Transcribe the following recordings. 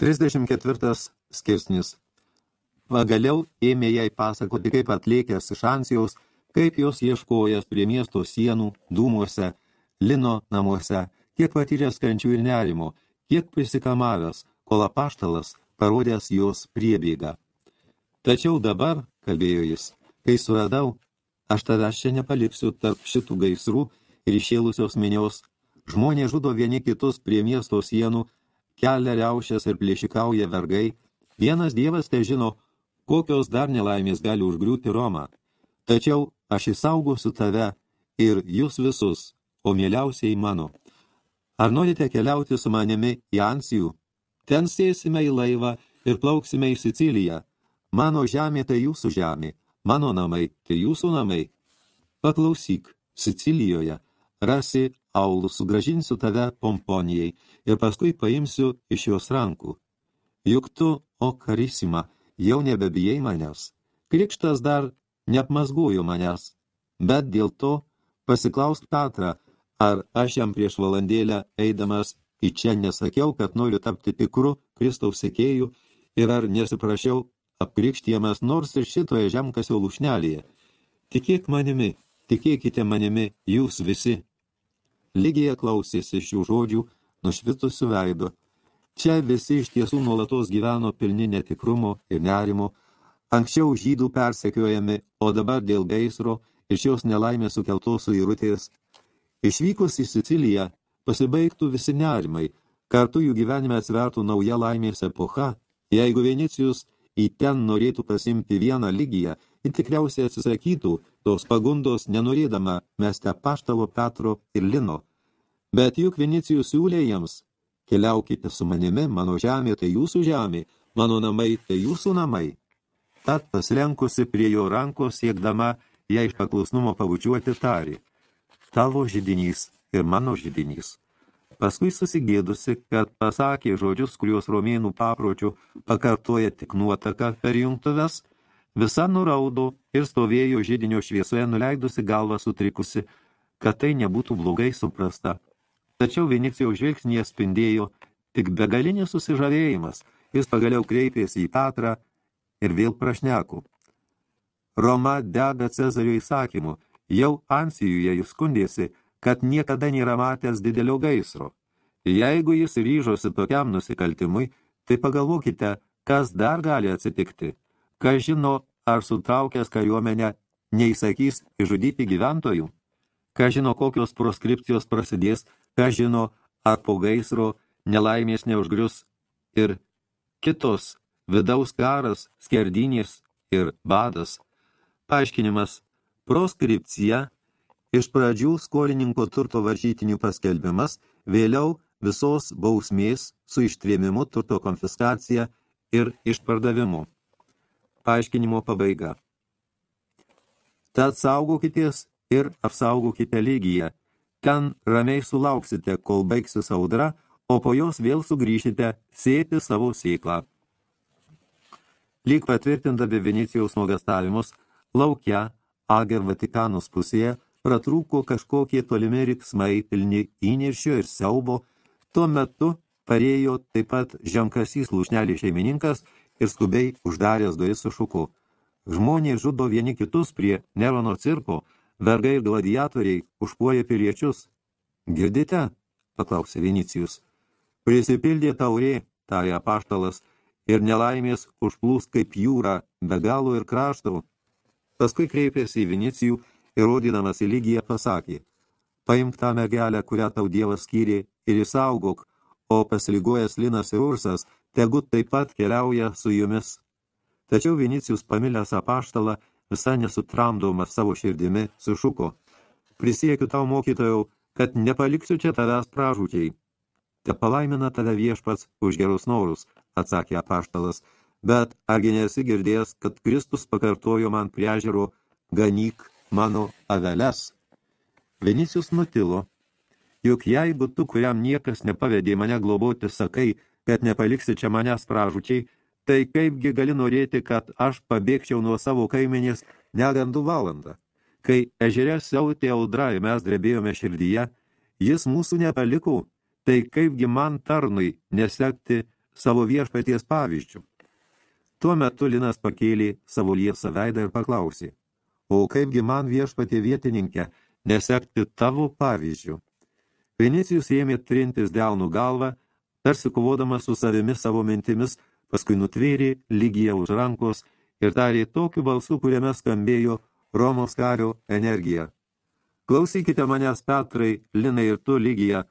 34 skirsnis. Pagaliau ėmė jai pasakoti, kaip atlėkęs iš Ansijos, kaip jos ieškojas prie miesto sienų, dūmuose, lino namuose, kiek patyręs kančių ir nerimo, kiek prisikamavęs, kol apaštalas parodęs jos priebėgą. Tačiau dabar, kalbėjo jis, kai suradau, aš tavęs čia nepaliksiu tarp šitų gaisrų ir išėlusios minios. Žmonės žudo vieni kitus prie miesto sienų, kelia riaušės ir plėšikauja vergai, vienas dievas te žino, kokios dar nelaimės gali užgriūti Romą. Tačiau aš įsaugosiu tave ir jūs visus, o mieliausiai mano. Ar norite keliauti su manimi į Ansijų? Ten sėsime į laivą ir plauksime į Siciliją. Mano žemė tai jūsų žemė, mano namai tai jūsų namai. Paklausyk, Sicilijoje rasi aulų, sugražinsiu tave pomponijai ir paskui paimsiu iš jos rankų. Juk tu, o karisima, jau nebebijai manęs. Krikštas dar neapmazguoju manęs, bet dėl to pasiklausk Petrą, ar aš jam prieš valandėlę eidamas į čia nesakiau, kad noriu tapti tikru Kristaus sekėjų ir ar nesiprašiau apkrikštiemas nors ir šitoje žemkasio lušnelėje. Tikėk manimi, tikėkite manimi jūs visi. Lygija klausėsi šių žodžių, nušvitusių veido. Čia visi iš tiesų nuolatos gyveno pilni netikrumo ir nerimo, anksčiau žydų persekiojami, o dabar dėl gaisro ir šios nelaimės sukeltos suirutės. Išvykus į Siciliją pasibaigtų visi nerimai, kartu jų gyvenime atsvertų nauja laimės epocha, jeigu Venicijus į ten norėtų pasimti vieną lygiją, ir tikriausiai atsisakytų tos pagundos nenorėdama mesti paštalo Petro ir Lino. Bet juk Vinicijus siūlė jiems, keliaukite su manimi, mano žemė tai jūsų žemė, mano namai tai jūsų namai. Tad paslenkusi prie jo rankos siekdama ją iš paklusnumo pabučiuoti tarį. Tavo žydinys ir mano žydinys. Paskui susigėdusi, kad pasakė žodžius, kuriuos romėnų papročių pakartoja tik nuotaka per jungtuves, Visa nuraudo ir stovėjo žydinio šviesoje nuleidusi galvą sutrikusi, kad tai nebūtų blogai suprasta. Tačiau Venicijaus žvilgsnėje spindėjo tik begalinis susižavėjimas. Jis pagaliau kreipėsi į Petrą ir vėl prašnekų. Roma dega Cezario įsakymu. Jau Ansijuje jis skundėsi, kad niekada nėra matęs didelio gaisro. Jeigu jis ryžosi tokiam nusikaltimui, tai pagalvokite, kas dar gali atsitikti. Kas žino, ar sutraukęs kariuomenę neįsakys išžudyti gyventojų? Kas žino, kokios proskripcijos prasidės? Kas žino, ar po gaisro nelaimės neužgrius ir kitos vidaus karas, skerdinės ir badas? Paaiškinimas. Proskripcija iš pradžių skolininko turto varžytinių paskelbimas, vėliau visos bausmės su ištrėmimu turto konfiskacija ir išpardavimu. Paaiškinimo pabaiga. Tad saugokitės ir apsaugokite lygiją. Ten ramiai sulauksite, kol baigsis audra, o po jos vėl sugrįšite sėti savo sėklą. Lyg patvirtindami Venecijaus nuogastavimus, laukia, Ager Vatikanus pusėje, pratrūko kažkokie tolimi riksmai pilni įniršio ir siaubo, tuo metu parėjo taip pat žemkasys lūšnelį šeimininkas ir skubiai uždaręs duris sušuko. Žmonės žudo vieni kitus prie Nerono cirko, vergai ir gladiatoriai užpuoja piliečius. Girdite? paklausė Vinicijus. Prisipildė taurė, tarė apaštalas, ir nelaimės užplūs kaip jūra, be galo ir kraštų. Paskui kreipėsi į Vinicijų ir rodydamas į lygiją pasakė, paimk tą mergelę, kurią tau Dievas skyrė, ir įsaugok, o pasiligojęs Linas ir Ursas – tegu taip pat keliauja su jumis. Tačiau Vinicijus pamilęs apaštalą, visai nesutramdomas savo širdimi, sušuko. Prisiekiu tau, mokytojau, kad nepaliksiu čia tavęs pražūčiai. Te palaimina tave viešpats už gerus norus, atsakė apaštalas, bet argi nesi girdėjęs, kad Kristus pakartojo man priežiūro, ganyk mano aveles. Vinicijus nutilo. Juk jeigu tu, kuriam niekas nepavedė mane globoti, sakai, kad nepaliksi čia manęs pražučiai, tai kaipgi gali norėti, kad aš pabėgčiau nuo savo kaimenės negandų valandą. Kai ežere siautė audra ir mes drebėjome širdyje, jis mūsų nepaliko, tai kaipgi man tarnui nesekti savo viešpaties pavyzdžių. Tuo metu Linas pakėlė savo liesą veidą ir paklausė, o kaipgi man viešpatė vietininkė nesekti tavo pavyzdžių. Vinicijus ėmė trintis delnų galvą, tarsi kovodamas su savimi savo mintimis, paskui nutvėrė lygiją už rankos ir tarė tokiu balsu, kuriame skambėjo Romos kario energija. Klausykite manęs, Petrai, Linai ir tu lygija.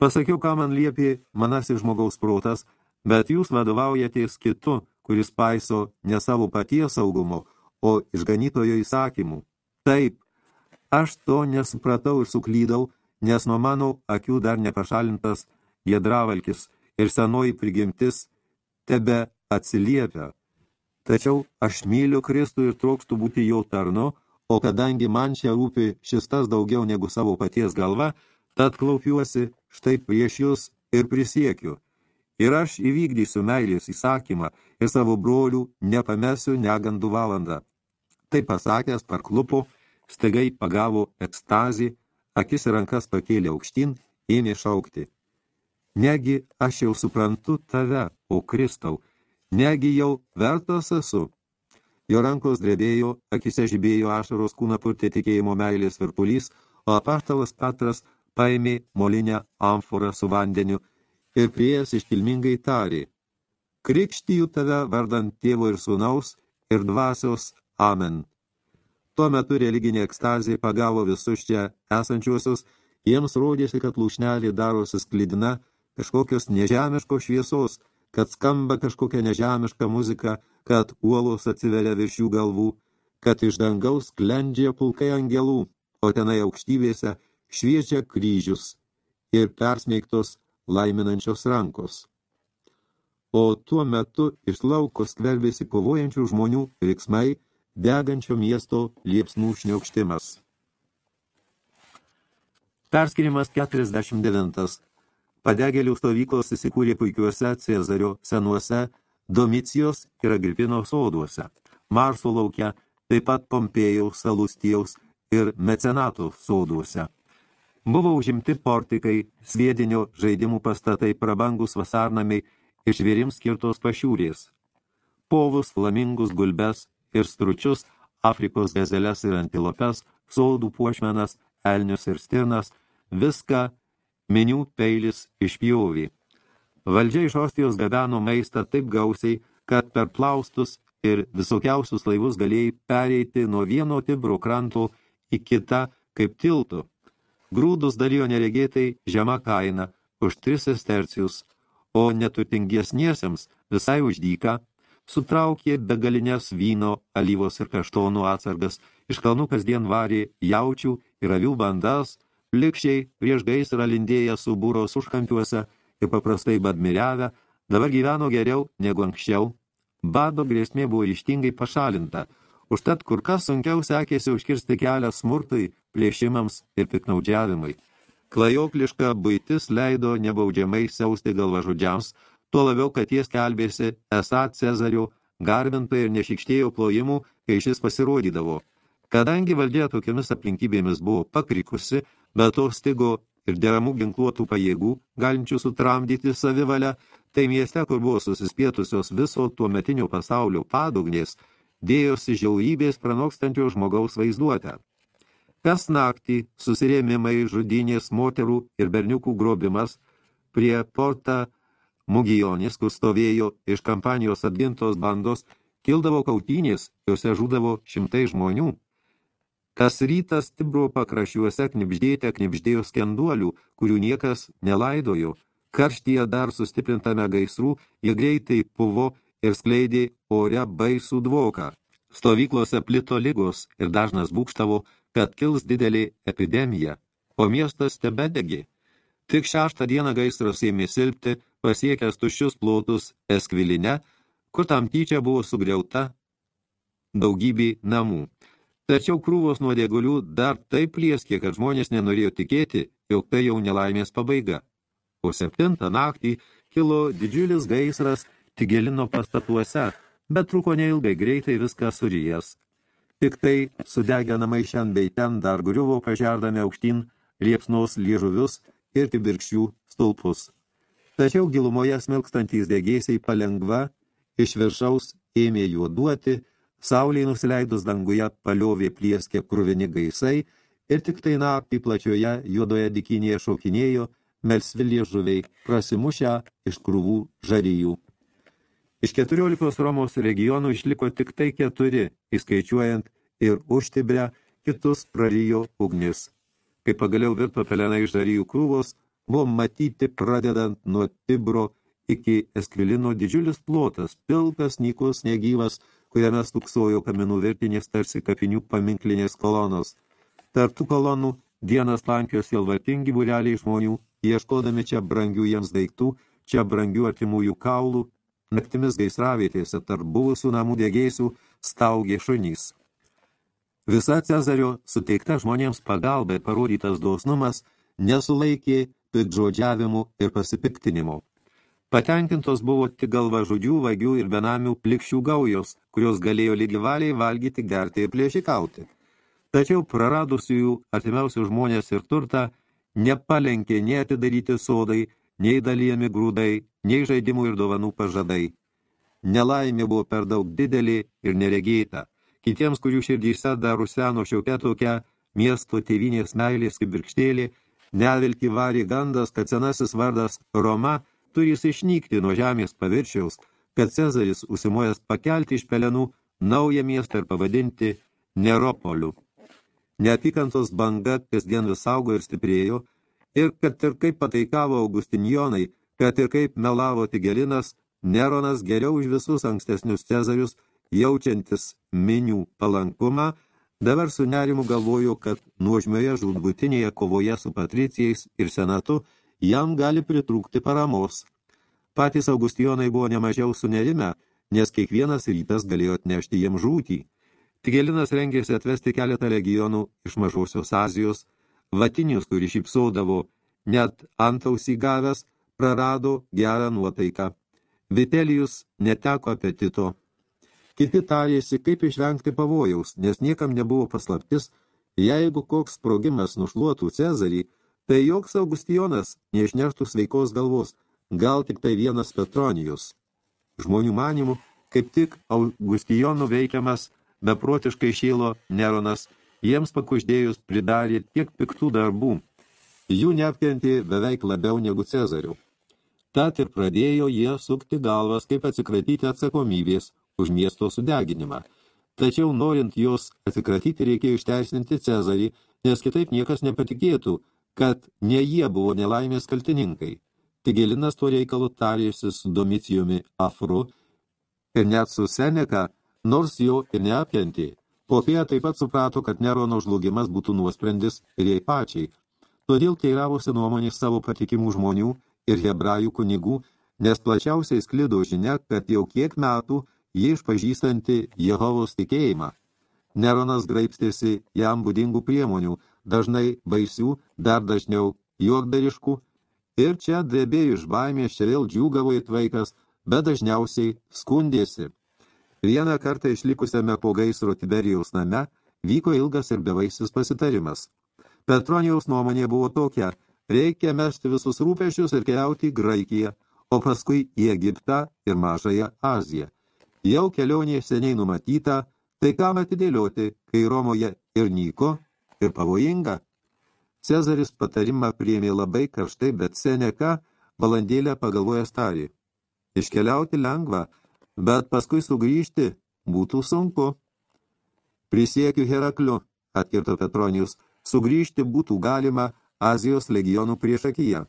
Pasakiau, ką man liepė manasis žmogaus protas, bet jūs vadovaujatės kitu, kuris paiso ne savo paties saugumo, o išganytojo įsakymų. Taip, aš to nesupratau ir suklydau, nes nuo mano akių dar nepašalintas jedravalkis ir senoji prigimtis tebe atsiliepia. Tačiau aš myliu Kristų ir trokštų būti jo tarnu, o kadangi man čia rūpi šis tas daugiau negu savo paties galva, tad klaupiuosi štai prieš jūs ir prisiekiu. Ir aš įvykdysiu meilės įsakymą ir savo brolių nepamesiu negandų valandą. Tai pasakęs parklupo, staigai pagavo ekstazį, akis ir rankas pakėlė aukštyn, ėmė šaukti. Negi aš jau suprantu tave, o Kristau, negi jau vertas esu. Jo rankos drebėjo, akise žibėjo ašaros kūną purtė tikėjimo meilės virpulys, o apaštalas Petras paėmė molinę amforą su vandeniu ir priejas iškilmingai tarė, krikštiju tave vardant tėvo ir sūnaus ir dvasios amen. Tuo metu religinė ekstazė pagavo visus čia esančiuosius, jiems rodėsi, kad lūšnelė darosi sklidina kažkokios nežemiškos šviesos, kad skamba kažkokia nežemiška muzika, kad uolos atsiveria virš jų galvų, kad iš dangaus sklendžia pulkai angelų, o tenai aukštybėse šviečia kryžius ir persmeigtos laiminančios rankos. O tuo metu iš lauko skverbėsi kovojančių žmonių riksmai, degančio miesto liepsnų šniaukštimas. Perskirimas 49. Padegėlių stovyklos įsikūrė puikiuose Cezario senuose Domicijos ir Agripino soduose, Marso lauke, taip pat Pompėjaus, Salustijaus ir Mecenatų soduose. Buvo užimti portikai, sviedinio žaidimų pastatai, prabangus vasarnamiai ir žvėrims skirtos pašiūrės. Povus, flamingus, gulbes ir stručius, Afrikos gazeles ir antilopes, sodų puošmenas, elnius ir stirnas, viską minių peilis išpjovė. Valdžia iš Ostijos gabeno maistą taip gausiai, kad per plaustus ir visokiausius laivus galėjai pereiti nuo vieno Tibro kranto į kitą kaip tiltų. Grūdus dalijo neregėtai žema kaina už 3 sestercijus, o neturtingiesniesiems visai už dyką sutraukė begalinės vyno, alyvos ir kaštonų atsargas, iš kalnų kasdien varė jaučių ir avių bandas, Likščiai prieš gaisrą lindėję subūros užkampiuose ir paprastai badmiriavę, dabar gyveno geriau negu anksčiau. Bado grėsmė buvo ryštingai pašalinta, užtat kur kas sunkiau sekėsi užkirsti kelią smurtui, plėšimams ir piknaudžiavimai. Klajokliška buitis leido nebaudžiamai siausti galvažudžiams, tuo labiau, kad jie skelbėsi esą Cezario garbintai ir nešikštėjo plojimų, kai šis pasirodydavo. Kadangi valdžia tokiamis aplinkybėmis buvo pakrikusi, bet to stigo ir deramų ginkluotų pajėgų, galinčių sutramdyti savivalę, tai mieste, kur buvo susispietusios viso tuo metinio pasaulio padugnės, dėjosi žiaurybės pranokstančio žmogaus vaizduotę. Kas naktį susirėmimai, žudynės, moterų ir berniukų grobimas prie porta Mugijonis, kur stovėjo iš kampanijos atgintos bandos, kildavo kautynės, jose žūdavo šimtai žmonių. Kas rytas Tibro pakraščiuose knipždėte knipždėjo skenduolių, kurių niekas nelaidojo. Karštyje dar sustiprintame gaisrų, jie greitai puvo ir skleidė ore baisų dvoką. Stovyklose plito lygos ir dažnas būkštavo, kad kils didelė epidemija, o miestas tebedegė. Tik šeštą dieną gaisras ėmė silpti, pasiekęs tuščius plotus Eskviline, kur tam tyčia buvo sugriauta daugybė namų. Tačiau krūvos nuodėgulių dar taip lieskė, kad žmonės nenorėjo tikėti, jog tai jau nelaimės pabaiga. Po septintą naktį kilo didžiulis gaisras Tigelino pastatuose, bet truko neilgai greitai viską surijęs. Tik tai sudegę namai šiandien bei ten dar griuvo pažerdami aukštyn liepsnos liežuvius ir kibirkščių stulpus. Tačiau gilumoje smilkstantys degėsiai palengva iš viršaus ėmė juoduoti, sauliai nusileidus danguje paliovė plieskė kruvini gaisai ir tik tai naktį plačioje juodoje dikinėje šaukinėjo melsvilė žuviai prasimušę iš krūvų žaryjų. Iš 14 Romos regionų išliko tik tai keturi, įskaičiuojant ir užtibrę, kitus prarijo ugnis. Kai pagaliau virto pelenai iš žaryjų krūvos, buvo matyti pradedant nuo Tibro iki Eskvilino didžiulis plotas, pilkas, nykus, negyvas, kuriame stuksojo kaminų virtinės tarsi kapinių paminklinės kolonos. Tarp tų kolonų dienas lankios jelvartingi būreliai žmonių, ieškodami čia brangių jiems daiktų, čia brangių artimųjų kaulų, naktimis gaisravietėse tarp buvusių namų dėgėsių staugė šunys. Visa Cezario suteikta žmonėms pagalba ir parodytas dosnumas nesulaikė pikdžodžiavimų ir pasipiktinimu. Patenkintos buvo tik galva žudžių, vagių ir benamių plikščių gaujos, kurios galėjo lygivaliai valgyti, gerti ir plėšikauti. Tačiau praradusiųjų artimiausių žmonės ir turtą nepalenkė nei atidaryti sodai, nei dalyjami grūdai, nei žaidimų ir dovanų pažadai. Nelaimė buvo per daug didelė ir neregėta. Kitiems, kurių širdyse dar ruseno šiokia tokia miesto tėvinės meilės kibirkštėlė, Nevilki varė gandas, kad senasis vardas Roma turi išnykti nuo žemės paviršiaus, kad Cezaris užsimojęs pakelti iš pelenų naują miestą ir pavadinti Neropoliu. Neapykantos banga kasdien vis augo ir stiprėjo, ir kad ir kaip pataikavo Augustinjonai, kad ir kaip melavo Tigelinas, Neronas geriau už visus ankstesnius Cezarius, jaučiantis minių palankumą, Dabar su nerimu galvoju, kad nuožmioje žudbutinėje kovoje su patricijais ir senatu jam gali pritrūkti paramos. Patys Augustijonai buvo nemažiau sunerime, nes kiekvienas rytas galėjo atnešti jiem žūtį. Tigelinas rengėsi atvesti keletą legionų iš mažosios Azijos, Vatinius, kuri šipsaudavo, net antausį gavęs, prarado gerą nuotaiką. Vitelijus neteko apetito. Kiti tarėsi, kaip išvengti pavojaus, nes niekam nebuvo paslaptis, jeigu koks sprogimas nušluotų Cezarį, tai joks Augustijonas neišneštų sveikos galvos, gal tik tai vienas Petronijus. Žmonių manimų, kaip tik Augustijonų veikiamas beprotiškai šylo Neronas, jiems pakuždėjus pridarė tiek piktų darbų. Jų neapkentė beveik labiau negu Cezarių. Tad ir pradėjo jie sukti galvas, kaip atsikratyti atsakomybės, už miesto sudeginimą. Tačiau norint jos atsikratyti reikėjo išteisinti Cezarį, nes kitaip niekas nepatikėtų, kad ne jie buvo nelaimės kaltininkai. Tigelinas tuo reikalu tarėsi su Domicijumi Afru ir net su Seneka, nors jo ir neapkentė. Popėja taip pat suprato, kad Nerono žlugimas būtų nuosprendis ir jai pačiai. Todėl teiravosi nuomonės savo patikimų žmonių ir hebrajų kunigų, nes plačiausiai sklido žinia, kad jau kiek metų jie išpažįstanti Jehovos tikėjimą. Neronas graipstėsi jam būdingų priemonių, dažnai baisių, dar dažniau juokdariškų, ir čia drebėjo iš baimės, čia vėl džiūgavo it vaikas, bet dažniausiai skundėsi. Vieną kartą išlikusiame po gaisro Tiberijaus name vyko ilgas ir bevaisis pasitarimas. Petronijaus nuomonė buvo tokia, reikia mesti visus rūpešius ir keliauti į Graikiją, o paskui į Egiptą ir Mažąją Aziją. Jau kelionė seniai numatyta, tai kam atidėlioti, kai Romoje ir nyko, ir pavojinga. Cezaris patarimą priėmė labai karštai, bet Seneka valandėlę pagalvojęs tarė. Iškeliauti lengva, bet paskui sugrįžti būtų sunku. Prisiekiu Herakliu, atkirto Petronijus, sugrįžti būtų galima Azijos legionų priešakyje.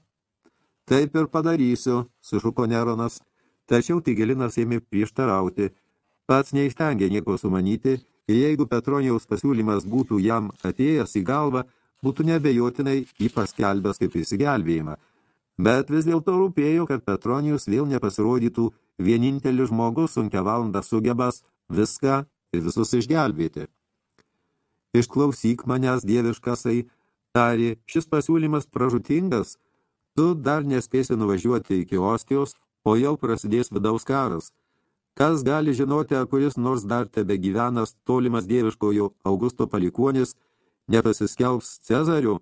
Taip ir padarysiu, sušuko Neronas. Tačiau Tigelinas ėmė prieštarauti. Pats neįstengė nieko sumanyti ir jeigu Petronijaus pasiūlymas būtų jam atėjęs į galvą, būtų nebejotinai jį paskelbęs kaip įsigelbėjimą. Bet vis dėlto rūpėjo, kad Petronijus vėl nepasirodytų vienintelis žmogus sunkia valandą sugebas viską ir visus išgelbėti. Išklausyk manęs dieviškasai, tarė, šis pasiūlymas pražutingas, tu dar nespėsi nuvažiuoti iki Ostijos, o jau prasidės vidaus karas. Kas gali žinoti, ar kuris nors dar tebe gyvenas tolimas dieviškojo Augusto palikuonis nepasiskelbs Cezariu,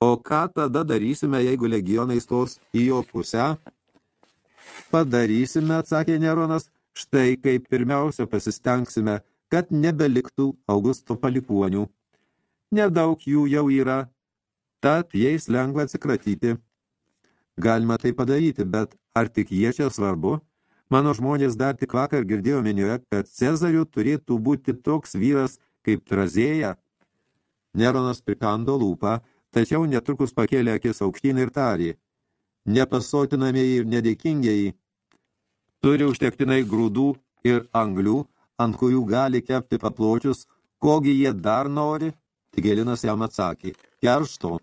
o ką tada darysime, jeigu legionai stos į jo pusę? Padarysime, atsakė Neronas, štai kaip pirmiausia pasistengsime, kad nebeliktų Augusto palikuonių. Nedaug jų jau yra, tad jais lengva atsikratyti. Galima tai padaryti, bet ar tik jie čia svarbu? Mano žmonės dar tik vakar girdėjo minioje, kad Cezariu turėtų būti toks vyras kaip Trazėja. Neronas prikando lūpą, tačiau netrukus pakėlė akis aukštyn ir tarė. Nepasotinamieji ir nedėkingieji turi užtektinai grūdų ir anglių, ant kurių gali kepti papločius, kogi jie dar nori? Tigelinas jam atsakė, keršto.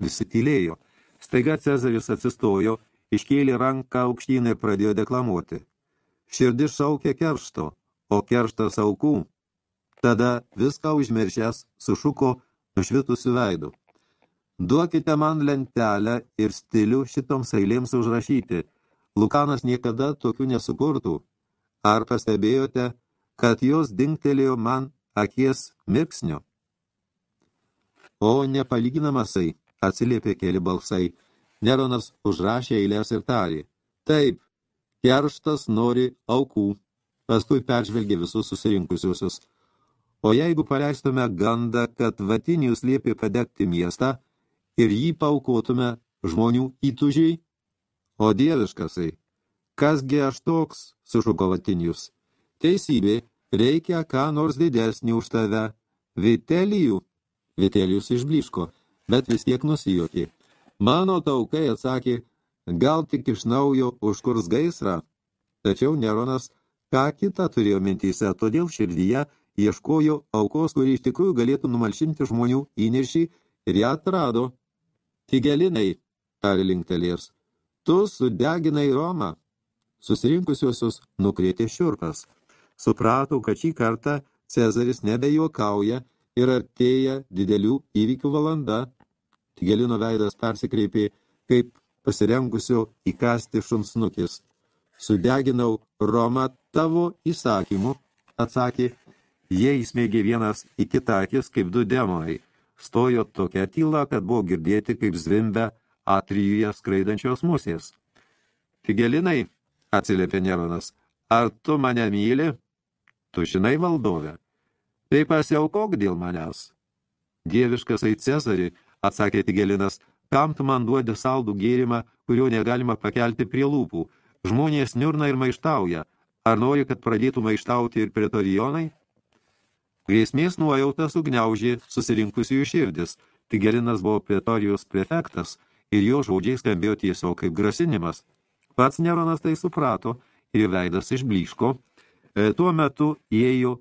Visi tylėjo. Staiga Cezaris atsistojo, iškėlė ranką aukštyn ir pradėjo deklamuoti. Širdis šaukė keršto, o kerštas aukų. Tada viską užmiršęs sušuko nušvitusių veidų. Duokite man lentelę ir stilių šitoms eilėms užrašyti. Lukanas niekada tokių nesukurtų. Ar pastebėjote, kad jos dingtelėjo man akies mirksnio. O nepalyginamasai, atsiliepė keli balsai, Neronas užrašė eilės ir tarė. Taip, kerštas nori aukų, paskui peržvelgė visus susirinkusiusius. O jeigu paleistume gandą, kad Vatinijus liepė padegti miestą ir jį paukotume žmonių įtužiai, o dieviškasai, kasgi aš toks, sušuko Vatinijus. Teisybė, reikia ką nors didesnį už tave. Vitelijų. Vitelijus išbliško, bet vis tiek nusijokė. Mano taukai atsakė, gal tik iš naujo užkurs gaisrą. Tačiau Neronas ką kitą turėjo mintyse, todėl širdyje ieškojo aukos, kuri iš tikrųjų galėtų numalšinti žmonių įniršį ir ją atrado. Tigelinai, tarė linktelės, tu sudeginai Romą. Susirinkusiosius nukrėtė šiurpas suprato, kad šį kartą Cezaris nebejuokauja ir artėja didelių įvykių valanda. Tigelino veidas persikreipė kaip pasirengusio įkasti šunsnukis. Sudeginau Romą tavo įsakymu, atsakė, jie įsmėgė vienas į kitą akis kaip du demonai. Stojo tokia tyla, kad buvo girdėti kaip zvimbia atrijuje skraidančios musės. Tigelinai, atsiliepė Neronas, ar tu mane myli? Tu žinai, valdove, tai pasiaukok dėl manęs. Dieviškas ai Cezarį, atsakė Tigelinas, kam tu man duodi saldų gėrimą, kurio negalima pakelti prie lūpų. Žmonės niurna ir maištauja. Ar nori, kad pradėtų maištauti ir pretorijonai? Grėsmės nuojauta sugniaužė susirinkusiųjų širdis. Tigelinas buvo pretorijos prefektas ir jo žodžiai skambėjo tiesiog kaip grasinimas. Pats Neronas tai suprato ir veidas išbliško, E, tuo metu įėjo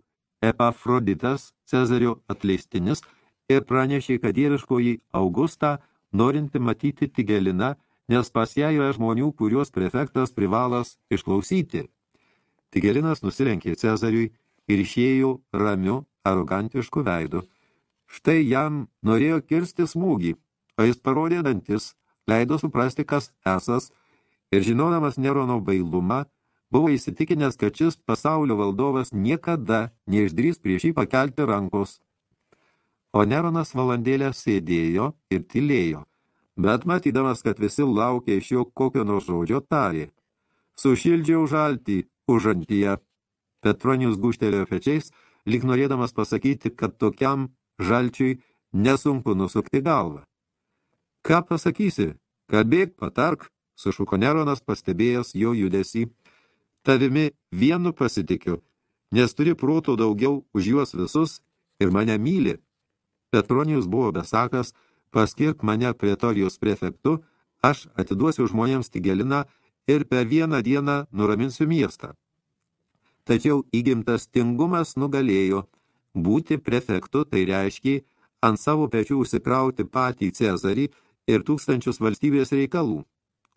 Epafroditas, Cezario atleistinis, ir pranešė, kad dieviškoji Augusta, norinti matyti Tigeliną, nes pas ją yra žmonių, kuriuos prefektas privalas išklausyti. Tigelinas nusilenkė Cezariui ir išėjo ramiu, arogantišku veidu. Štai jam norėjo kirsti smūgį, o jis parodė dantis, leido suprasti, kas esas, ir žinodamas Nerono bailumą, buvo įsitikinęs, kad šis pasaulio valdovas niekada neišdrys prieš jį pakelti rankos. O Neronas valandėlę sėdėjo ir tylėjo, bet matydamas, kad visi laukia iš jo kokio nors žodžio, tarė. Sušildžiau žaltį užantyje. Petronius guštelėjo pečiais, lyg norėdamas pasakyti, kad tokiam žalčiui nesunku nusukti galvą. Ką pasakysi? Kalbėk, patark, sušuko Neronas, pastebėjęs jo judesį. Tavimi vienu pasitikiu, nes turi proto daugiau už juos visus ir mane myli. Petronijus buvo besakas, paskirk mane pretorijos prefektu, aš atiduosiu žmonėms Tigeliną ir per vieną dieną nuraminsiu miestą. Tačiau įgimtas tingumas nugalėjo. Būti prefektu tai reiškia ant savo pečių užsikrauti patį Cezarį ir tūkstančius valstybės reikalų.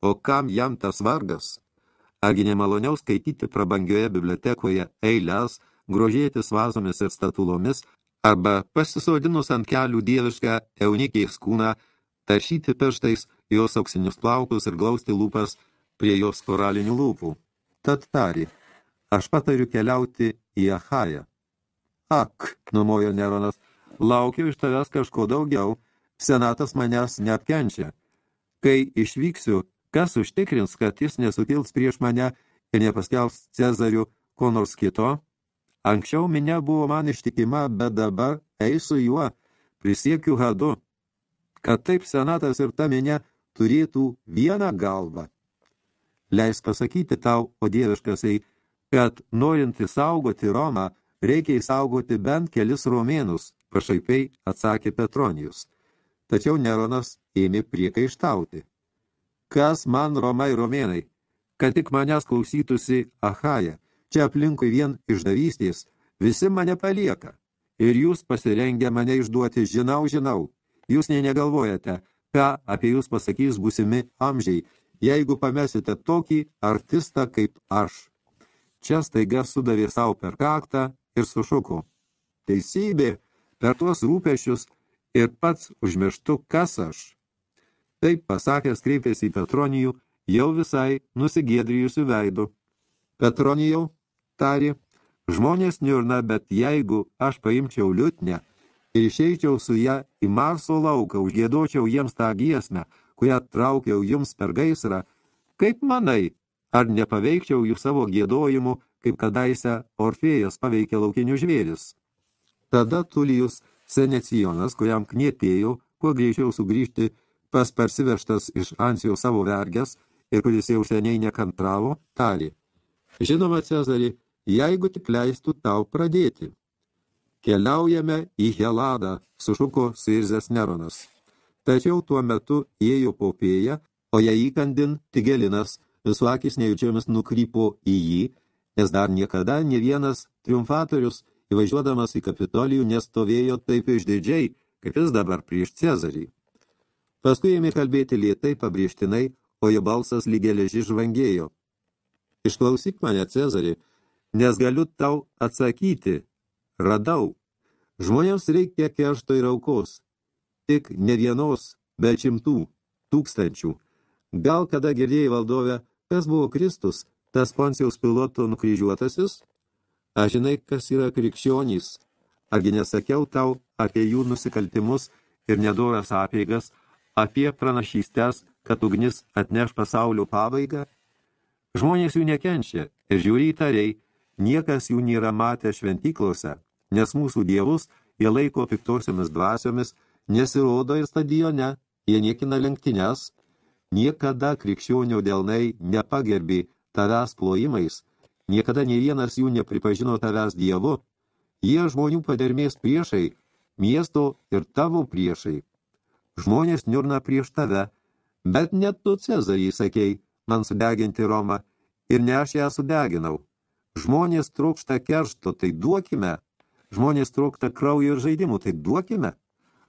O kam jam tas vargas? Argi nemaloniau skaityti prabangioje bibliotekoje eilės, grožėtis vazomis ir statulomis, arba pasisodinus ant kelių dievišką eunikiais kūną, taršyti pirštais jos auksinius plaukus ir glausti lūpas prie jos koralinių lūpų. Tad tari, aš patariu keliauti į Achają. Ak, numojo Neronas, laukiu iš tavęs kažko daugiau, senatas manęs neapkenčia. Kai išvyksiu, Kas užtikrins, kad jis nesukils prieš mane ir nepaskelbs Cezariu ko nors kito? Anksčiau minė buvo man ištikima, bet dabar eisiu juo, prisiekiu hadu, kad taip senatas ir ta minė turėtų vieną galvą. Leis pasakyti tau, o dieviškasiai, kad norint įsaugoti Romą, reikia įsaugoti bent kelis romėnus, pašaipiai atsakė Petronijus. Tačiau Neronas ėmė priekaištauti. Kas man Romai romėnai, kad tik manęs klausytųsi Ahaja, čia aplinkui vien išdavystės, visi mane palieka. Ir jūs pasirengę mane išduoti, žinau, žinau. Jūs nei negalvojate, ką apie jūs pasakys būsimi amžiai, jeigu pamesite tokį artistą kaip aš. Čia staiga sudavė savo per kaktą ir sušuko. Teisybė, per tuos rūpešius ir pats užmirštu, kas aš. Taip pasakęs kreipėsi į Petronijų, jau visai nusigėdrijusių veidų. Petronijau, tari, žmonės niurna, bet jeigu aš paimčiau liutnę ir išeičiau su ją į Marso lauką, užgėdočiau jiems tą giesmę, kurią traukiau jums per gaisrą, kaip manai, ar nepaveikčiau jų savo gėdojimu, kaip kadaise Orfėjas paveikė laukinių žvėris. Tada Tulijus Senecijonas, kuriam knietėjo, kuo greičiau sugrįžti pas parsivežtas iš Ansijos savo vergės ir kuris jau seniai nekantravo, tarė. Žinoma, Cezarį, jeigu tik leistų tau pradėti. Keliaujame į Heladą, sušuko suirzęs Neronas. Tačiau tuo metu ėjo popėja, o ją įkandin Tigelinas, visų akis nejučiamis nukrypo į jį, nes dar niekada ne vienas triumfatorius įvažiuodamas į Kapitolijų nestovėjo taip išdidžiai, kaip jis dabar prieš Cezarį. Paskui ėmė kalbėti lėtai, pabrėžtinai, o jo balsas lygeleži žvangėjo. Išklausyk mane, Cezarį, nes galiu tau atsakyti. Radau. Žmonėms reikia keršto ir aukos. Tik ne vienos, bet šimtų, tūkstančių. Gal kada girdėjai valdovę, kas buvo Kristus, tas Poncijos piloto nukryžiuotasis? Aš žinai, kas yra krikščionys. Argi nesakiau tau apie jų nusikaltimus ir nedoras apeigas, apie pranašystės, kad ugnis atneš pasaulio pabaigą? Žmonės jų nekenčia ir žiūri įtariai, niekas jų nėra matę šventyklose, nes mūsų dievus jie laiko piktosiomis dvasiomis, nesirodo ir stadione, jie niekina lenktynes, niekada krikščionių delnai nepagerbi tavęs plojimais, Niekada ne vienas jų nepripažino tavęs dievu. Jie žmonių padermės priešai, miesto ir tavo priešai. Žmonės niurna prieš tave, bet net tu, Cezarį, sakei, man sudeginti Romą, ir ne aš ją sudeginau. Žmonės trokšta keršto, tai duokime. Žmonės trokšta kraujo ir žaidimų, tai duokime.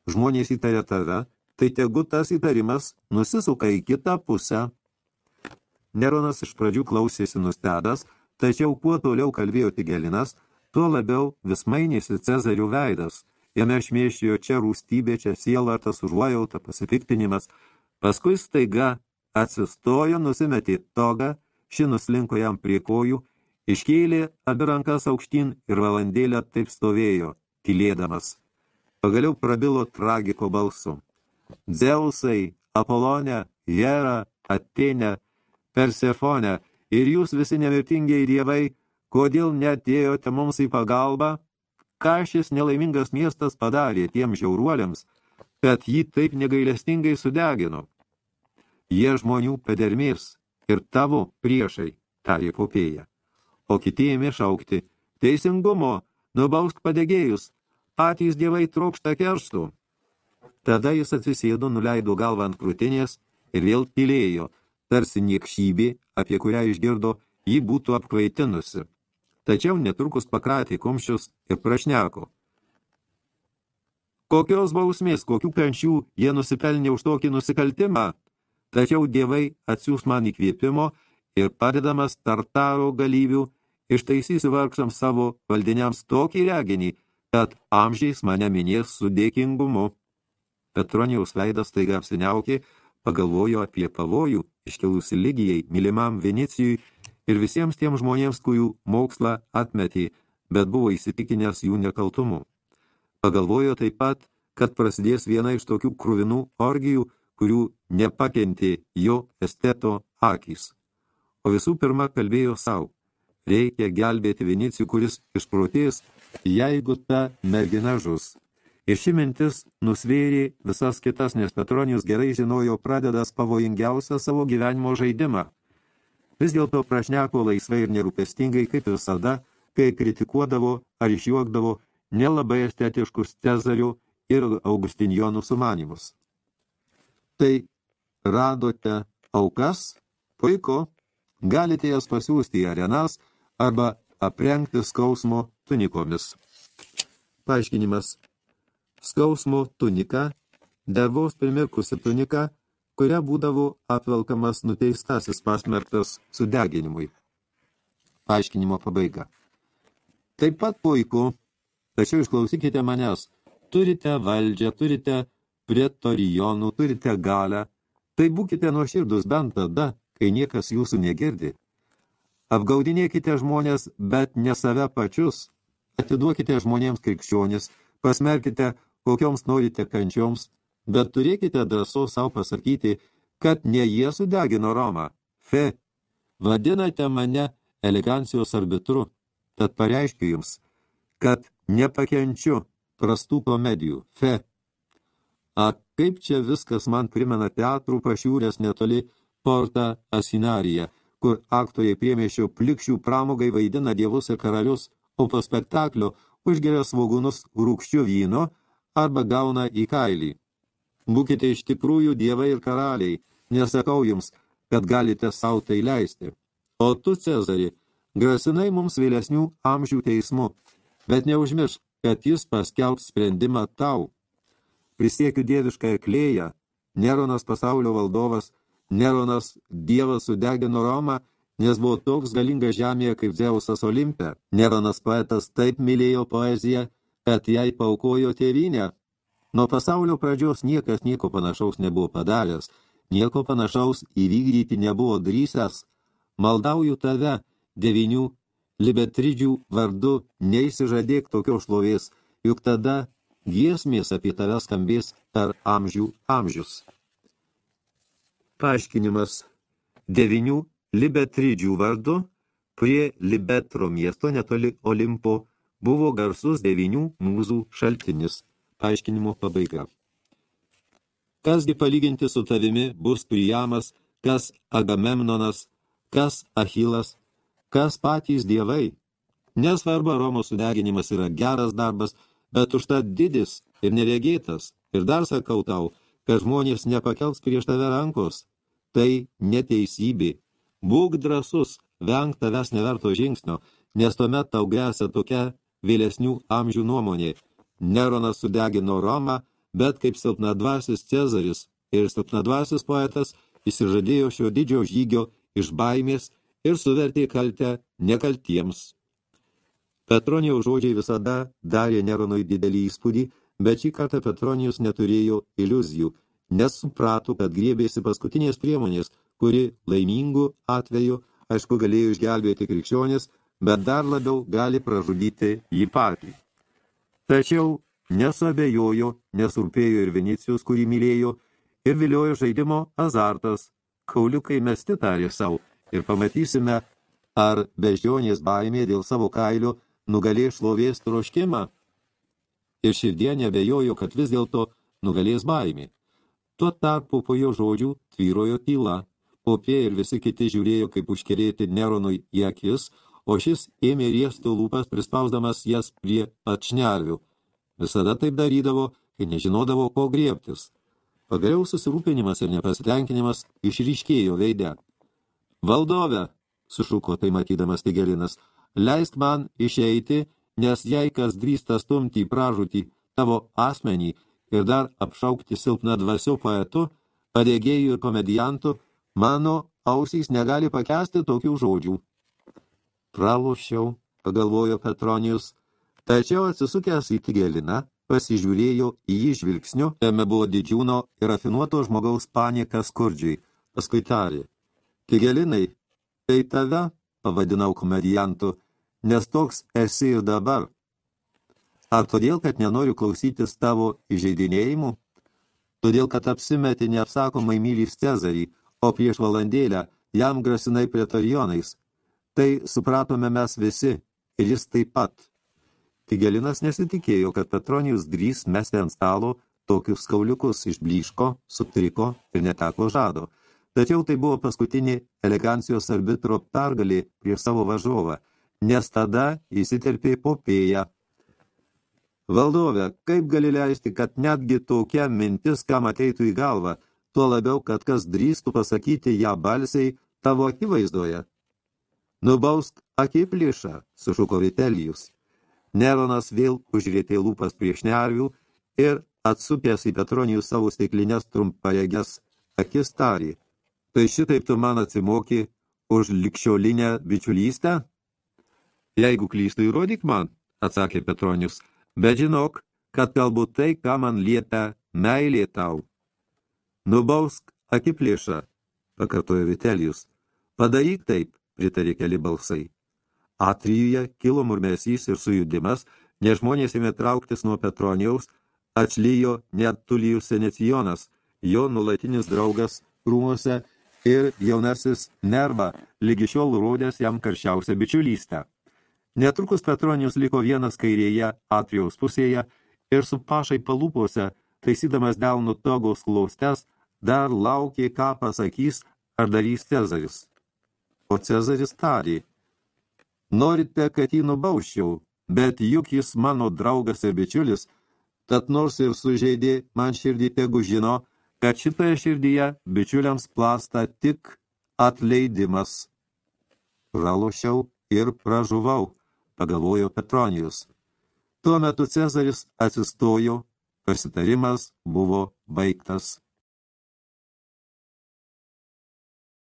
Žmonės įtarė tave, tai tegu tas įtarimas nusisuka į kitą pusę. Neronas iš pradžių klausėsi nustebęs, Tačiau kuo toliau kalbėjo Tigelinas, tuo labiau vis mainėsi Cezarių veidas. Jame šmėšėjo čia rūstybė, čia sielartas, užuojauta, pasipiktinimas. Paskui staiga atsistojo, nusimetė togą, ši nuslinko jam prie kojų, iškėlė abi rankas aukštyn ir valandėlę taip stovėjo, tylėdamas. Pagaliau prabilo tragiko balsu. Dzeusai, Apolonė, Hera, Atenė, Persefonė, ir jūs visi nemirtingieji dievai, kodėl netėjote mums į pagalbą, ką šis nelaimingas miestas padarė tiem žiauruoliams, kad jį taip negailestingai sudegino. Jie žmonių pedermės ir tavo priešai, tarė popėja. O kiti ėmė šaukti, teisingumo, nubausk padegėjus, patys dievai trokšta kerštų. Tada jis atsisėdo, nuleido galvą ant krūtinės ir vėl tylėjo, tarsi niekšybė, apie kurią išgirdo, jį būtų apkvaitinusi. Tačiau netrukus pakratė kumščius ir prašneko. Kokios bausmės, kokių kančių jie nusipelnė už tokį nusikaltimą? Tačiau dievai atsiūs man įkvėpimo ir padedamas tartaro galyvių ištaisysiu vargšams savo valdiniams tokį reginį, kad amžiais mane minės su dėkingumu. Petronijaus veidas taiga apsiniaukė, pagalvojo apie pavojų, iškilusi Ligijai, mylimam Venecijui ir visiems tiems žmonėms, kurių mokslą atmetė, bet buvo įsitikinęs jų nekaltumu. Pagalvojo taip pat, kad prasidės viena iš tokių kruvinų orgijų, kurių nepakentė jo esteto akys. O visų pirma kalbėjo savo. Reikia gelbėti Vinicijų, kuris išprotės, jeigu ta mergina žus. Ir ši mintis nusvėrė visas kitas, nes Petronijus gerai žinojo pradedas pavojingiausią savo gyvenimo žaidimą. Vis dėlto prašneko laisvai ir nerūpestingai, kaip visada, kai kritikuodavo ar išjuokdavo nelabai estetiškus Cezarių ir Augustinjonų sumanimus. Tai radote aukas? Puiku, galite jas pasiūsti į arenas arba aprengti skausmo tunikomis. Paaiškinimas. Skausmo tunika, dervaus primirkusi tunika, kuria būdavo apvelkamas nuteistasis pasmerktas sudeginimui. Paaiškinimo pabaiga. Taip pat puiku, tačiau išklausykite manęs. Turite valdžią, turite pretorijonų, turite galę. Tai būkite nuoširdus bent tada, kai niekas jūsų negirdi. Apgaudinėkite žmonės, bet ne save pačius. Atiduokite žmonėms krikščionis, pasmerkite, kokioms norite kančioms, bet turėkite drąsos savo pasakyti, kad ne jie sudegino Romą. Fe, vadinate mane elegancijos arbitru, tad pareiškiu jums, kad nepakenčiu prastų komedijų. Fe. A, kaip čia viskas man primena teatrų pašiūrės netoli Porta Asinarija, kur aktoriai priemiešio plikščių pramogai vaidina dievus ir karalius, o po spektaklio užgeria svogūnus rūkščių vyno arba gauna į kailį. Būkite iš tikrųjų dievai ir karaliai, nesakau jums, kad galite savo tai leisti. O tu, Cezari, grasinai mums vėlesnių amžių teismu, bet neužmiršk, kad jis paskelbs sprendimą tau. Prisiekiu dievišką klėją, Neronas pasaulio valdovas, Neronas dievas sudegino Romą, nes buvo toks galingas žemėje kaip Zeusas Olimpe. Neronas poetas taip mylėjo poeziją, kad jai paukojo tėvynę. Nuo pasaulio pradžios niekas nieko panašaus nebuvo padaręs, nieko panašaus įvykdyti nebuvo drysęs. Maldauju tave, devinių libetridžių vardu neįsižadėk tokios šlovės, juk tada giesmės apie tave skambės per amžių amžius. Paaiškinimas devinių libetridžių vardu prie Libetro miesto netoli Olimpo buvo garsus devinių mūzų šaltinis. Paaiškinimo pabaiga. Kasgi palyginti su tavimi bus Priamas, kas Agamemnonas, kas Achilas, kas patys dievai. Nesvarba, Romos sudeginimas yra geras darbas, bet užtat didis ir neregėtas. Ir dar sakau tau, kad žmonės nepakels prieš tave rankos. Tai neteisybė. Būk drasus, venk tavęs neverto žingsnio, nes tuomet tau grėsia tokia vėlesnių amžių nuomonė. Neronas sudegino Romą, bet kaip silpnadvasis Cezaris ir silpnadvasis poetas įsižadėjo šio didžio žygio iš baimės ir suvertė kaltę nekaltiems. Petronijaus žodžiai visada darė Neronui didelį įspūdį, bet šį kartą Petronijus neturėjo iliuzijų, nes suprato, kad griebėsi paskutinės priemonės, kuri laimingų atveju, aišku, galėjo išgelbėti krikščionis, bet dar labiau gali pražudyti jį patį. Tačiau nesuabejojo, nesurpėjo ir Vinicijus, kurį mylėjo, ir viliojo žaidimo azartas, kauliukai mesti tarė savo, ir pamatysime, ar beždžionės baimė dėl savo kailio nugalės šlovės troškimą. Ir širdie nebejojo, kad vis dėlto nugalės baimė. Tuo tarpu po jo žodžių tvyrojo tyla. Popė ir visi kiti žiūrėjo, kaip užkerėti Neronui į akis, o šis ėmė riestų lūpas, prispausdamas jas prie atšnervių. Visada taip darydavo, kai nežinodavo, ko griebtis. Pagaliau susirūpinimas ir nepasitenkinimas išryškėjo veidę. Valdove, sušuko tai matydamas Tigelinas, leisk man išeiti, nes jei kas drįsta stumti į pražūtį tavo asmenį ir dar apšaukti silpną dvasio poetu, padėgėjų ir komediantų, mano ausys negali pakęsti tokių žodžių. Pralošiau, pagalvojo Petronijus, tačiau atsisukęs į Tigeliną, pasižiūrėjo į jį žvilgsniu, jame buvo didžiūno ir rafinuoto žmogaus panieka skurdžiai, paskui tarė. Kigelinai, tai tave pavadinau komediantu, nes toks esi ir dabar. Ar todėl, kad nenoriu klausytis tavo įžeidinėjimų? todėl kad apsimeti neapsakomai mylys Cezarį, o prieš valandėlę jam grasinai pretorijonais. Tai supratome mes visi, ir jis taip pat. Tigelinas nesitikėjo, kad Petronijus drys mesti ant stalo tokius skauliukus išblyško, sutriko ir neteko žado. Tačiau tai buvo paskutinė elegancijos arbitro pergalė prieš savo važovą, nes tada įsiterpė popėja. Valdove, kaip gali leisti, kad netgi tokia mintis, kam ateitų į galvą, tuo labiau, kad kas drįstų pasakyti ją balsiai tavo akivaizdoje? Nubausk akiplėšą, sušuko Vitelijus. Neronas vėl užrėtė lūpas prieš nervių ir atsupęs į Petronijų savo stiklinės trumpajėges akis tarė. Tai šitaip tu man atsimoki už likščiolinę bičiulystę? Jeigu klystų, įrodyk man, atsakė Petronius, bet žinok, kad galbūt tai, ką man liepia, meilė tau. Nubausk akiplėšą, pakartojo Vitelijus. Padaryk taip, pritarė keli balsai. Atrijuje kilo murmesys ir sujudimas, nes žmonės ėmė trauktis nuo Petronijaus, atšlyjo net Tulijus Senecijonas, jo nulatinis draugas rūmose ir jaunasis Nerva, lygi šiol rodęs jam karščiausią bičiulystę. Netrukus Petronijus liko vienas kairėje Atrijaus pusėje ir su pašai palūpose, taisydamas delnų togos klaustes, dar laukė, ką pasakys ar darys Cezaris. O Cezaris tarė – Norite, kad jį nubauščiau, bet juk jis mano draugas ir bičiulis, tad nors ir sužeidė man širdį tegu žino, kad šitoje širdyje bičiuliams plasta tik atleidimas. Pralošiau ir pražuvau, pagalvojo Petronijus. Tuo metu Cezaris atsistojo, pasitarimas buvo baigtas.